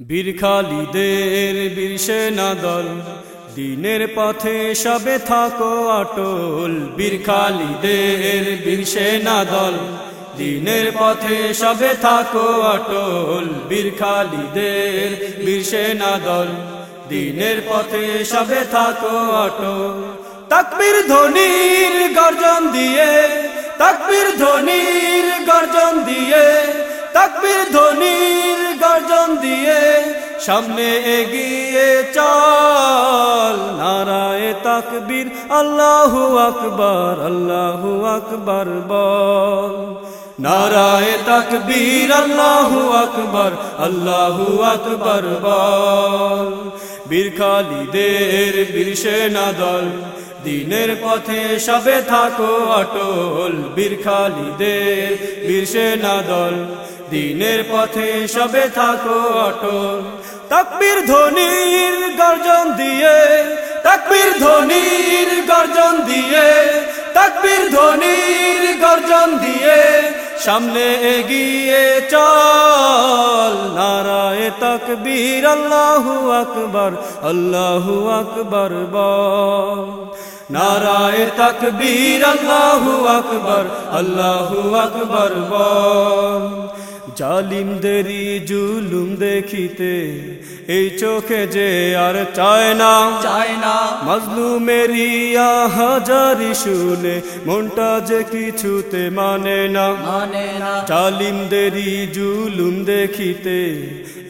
বীর খালিদের সেনা দিনের পথে সবে থাকো অটল বীর খালিদের সেনা দিনের পথে সবে থাকো অটল বীর খালিদের সেনা দিনের পথে সবে থাকো অটল তাকবীর ধ্বনির গর্জন দিয়ে, তাকবীর ধ্বনির গর্জন দিয়ে, তাকবীর ধ্বনির গর্জন দিয়ে সামনে এগিয়ে চল। নারায় তাকবীর, আল্লাহু আকবার আল্লাহু আকবার বল। নারায় তাকবীর, আল্লাহু আকবার আল্লাহু আকবার বল। বীর খালিদের বীর সেনা দল দিনের পথে সবে থাকো অটল বীর খালিদের বীর সেনা দল দিনের পথে সবে থাকো অটল। তাকবীর ধ্বনির গর্জন দিয়ে, তাকবীর ধ্বনির গর্জন দিয়ে, তাকবীর ধ্বনির গর্জন দিয়ে সামনে এগিয়ে চল। নারায় তাকবীর, আল্লাহু আকবার আল্লাহু আকবার বল। নারায় তাকবীর আল্লাহু আকবার আল্লাহু আকবার বল জালিমদেরই জুলুম দেখিতে এই চোখে যে আর চায় না চায় না। মজলুমেরি হাজারি শুনে মনটা যে কিছুতে মানে না। মানে না। জালিমদেরই জুলুম দেখিতে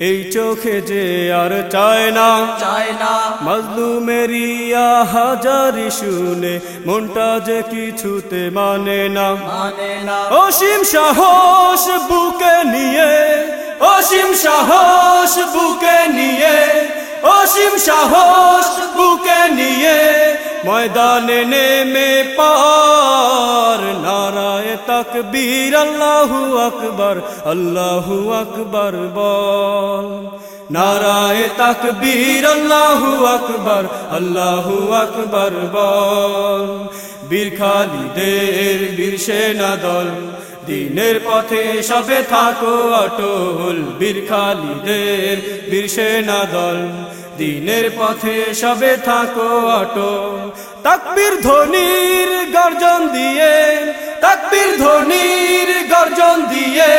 এই চোখে যে আর চায় না। চায় না। মজলুমেরি হাজারি শুনে মনটা যে কিছুতে মানে না। মানে না। অসীম সাহস বুকে নিয়ে অসীম সাহস বুকে নিয়ে, অসীম সাহস বুকে নিয়ে ময়দানে নেমে পার। নারায় তাকবীর, আল্লাহু আকবার আল্লাহু আকবার বল। নারায় তাকবীর, আল্লাহু আকবার আল্লাহু আকবার বল। বীর খালিদের, বীর সেনা দল দিনের পথে সবে থাকো অটল বীর খালিদের বীর সেনা দল। দিনের পথে সবে থাকো অটল। তাকবীর ধ্বনির গর্জন দিয়ে, তাকবীর ধ্বনির গর্জন দিয়ে,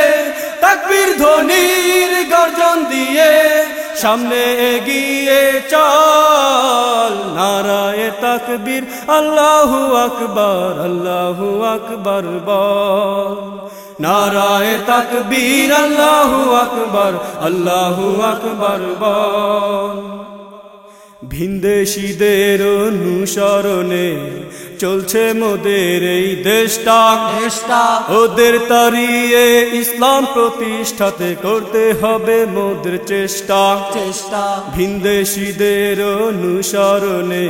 তাকবীর ধ্বনির গর্জন দিয়ে সামনে এগিয়ে চল। নারায় তাকবীর, আল্লাহু আকবার আল্লাহু আকবার বল। নারায় তাকবীর, আল্লাহু আকবার আল্লাহু আকবার বল। ভিনদেশীদের অনুসরণে চলছে মোদের এই দেশটা। দেশটা। ওদের তাড়িয়ে ইসলাম প্রতিষ্ঠাতে করতে হবে মোদের চেষ্টা। চেষ্টা। ভিনদেশীদের অনুসরণে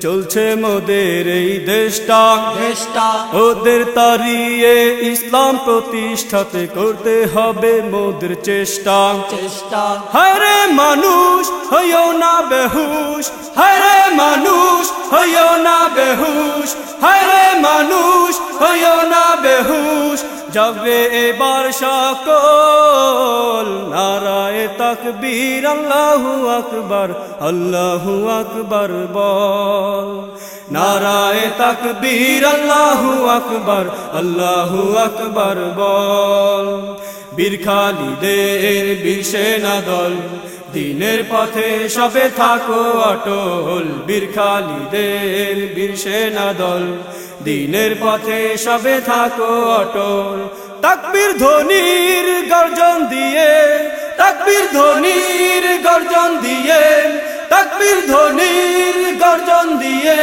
চলছে মোদের এই দেশটা। চেষ্টা ওদের তাড়িয়ে ইসলাম প্রতিষ্ঠাতে করতে হবে মোদের চেষ্টা। চেষ্টা। হরে মানুষ হইও না বেহুশ। হরে মানুষ হইও না বেহুশ। হরে মানুষ হইও না বেহুশ। যাবে এবার সকল নারায় তাকবীর, আল্লাহু আকবার আল্লাহু আকবার বল। নারায় তাকবীর, আল্লাহু আকবার আল্লাহু আকবার বল। বীর খালিদের বীর সেনা দল, দিনের পথে সবে থাকো অটল। বীর খালিদের বীর সেনা দল, দিনের পথে সবে থাকো অটল। তাকবীর ধ্বনির গর্জন দিয়ে তাকবীর ধ্বনির গর্জন দিয়ে, তাকবীর ধ্বনির গর্জন দিয়ে,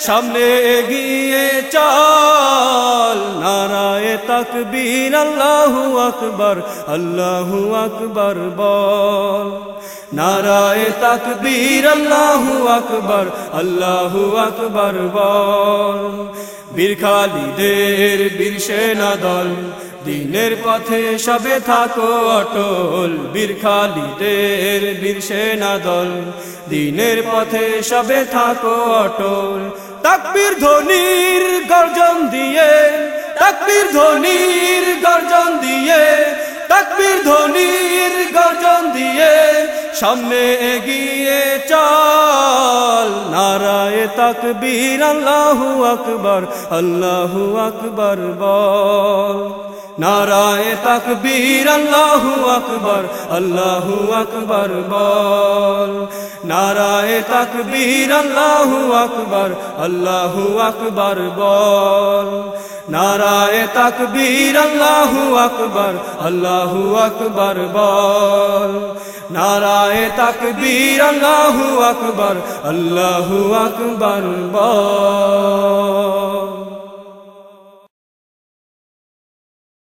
সামনে এগিয়ে চল। নারায় তাকবীর, আল্লাহু আকবার আল্লাহু আকবার বল। নারায় তাকবীর, আল্লাহু আকবার আল্লাহু আকবার বল। বীর খালিদের বীর সেনা দল দিনের পথে সবে থাকো অটল, বীর খালিদের বীর সেনা দল। দিনের পথে সবে থাকো অটল, তাকবীর ধ্বনির গর্জন দিয়ে, তাকবীর ধ্বনির গর্জন দিয়ে, তাকবীর ধ্বনির গর্জন দিয়ে, সামনে এগিয়ে চল। নারায় তাকবীর, আল্লাহু আকবার আল্লাহু আকবার বল। নারায় তাকবীর আল্লাহু আকবার আল্লাহু আকবার বল নারায় তাকবীর আল্লাহু আকবার আল্লাহু আকবার বল নারায় তাকবীর আল্লাহু আকবার আল্লাহু আকবার বল নারায় তাকবীর আল্লাহু আকবার আল্লাহু আকবার বল